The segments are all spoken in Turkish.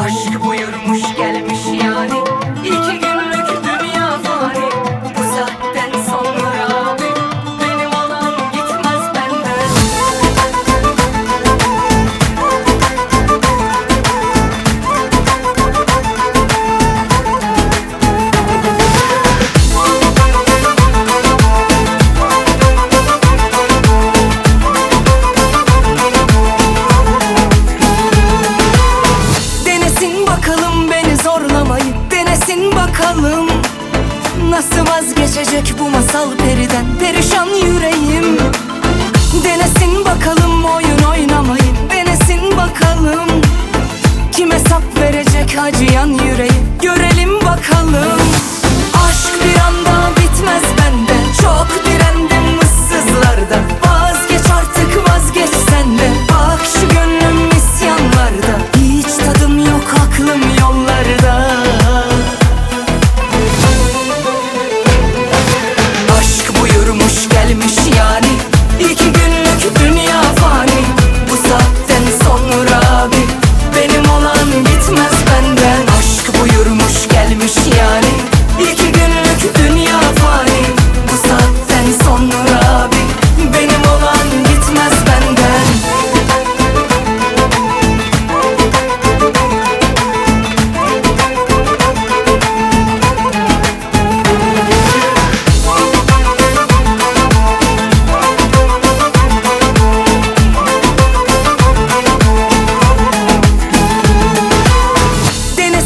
Aşk buyurmuş gelmiş yani bakalım. Nasıl vazgeçecek bu masal periden Perişan yüreğim? Denesin bakalım oyun oynamayı Denesin bakalım. Kime sap verecek acıyan yüreği? Görelim bakalım. Aşk bir anda bitmez bende.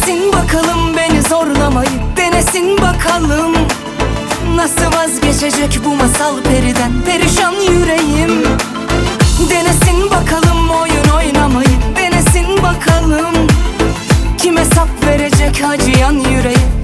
Denesin bakalım beni zorlamayı Denesin bakalım. Nasıl vazgeçecek bu masal periden Perişan yüreğim? Denesin bakalım oyun oynamayı Denesin bakalım. Kim hesap verecek acıyan yüreği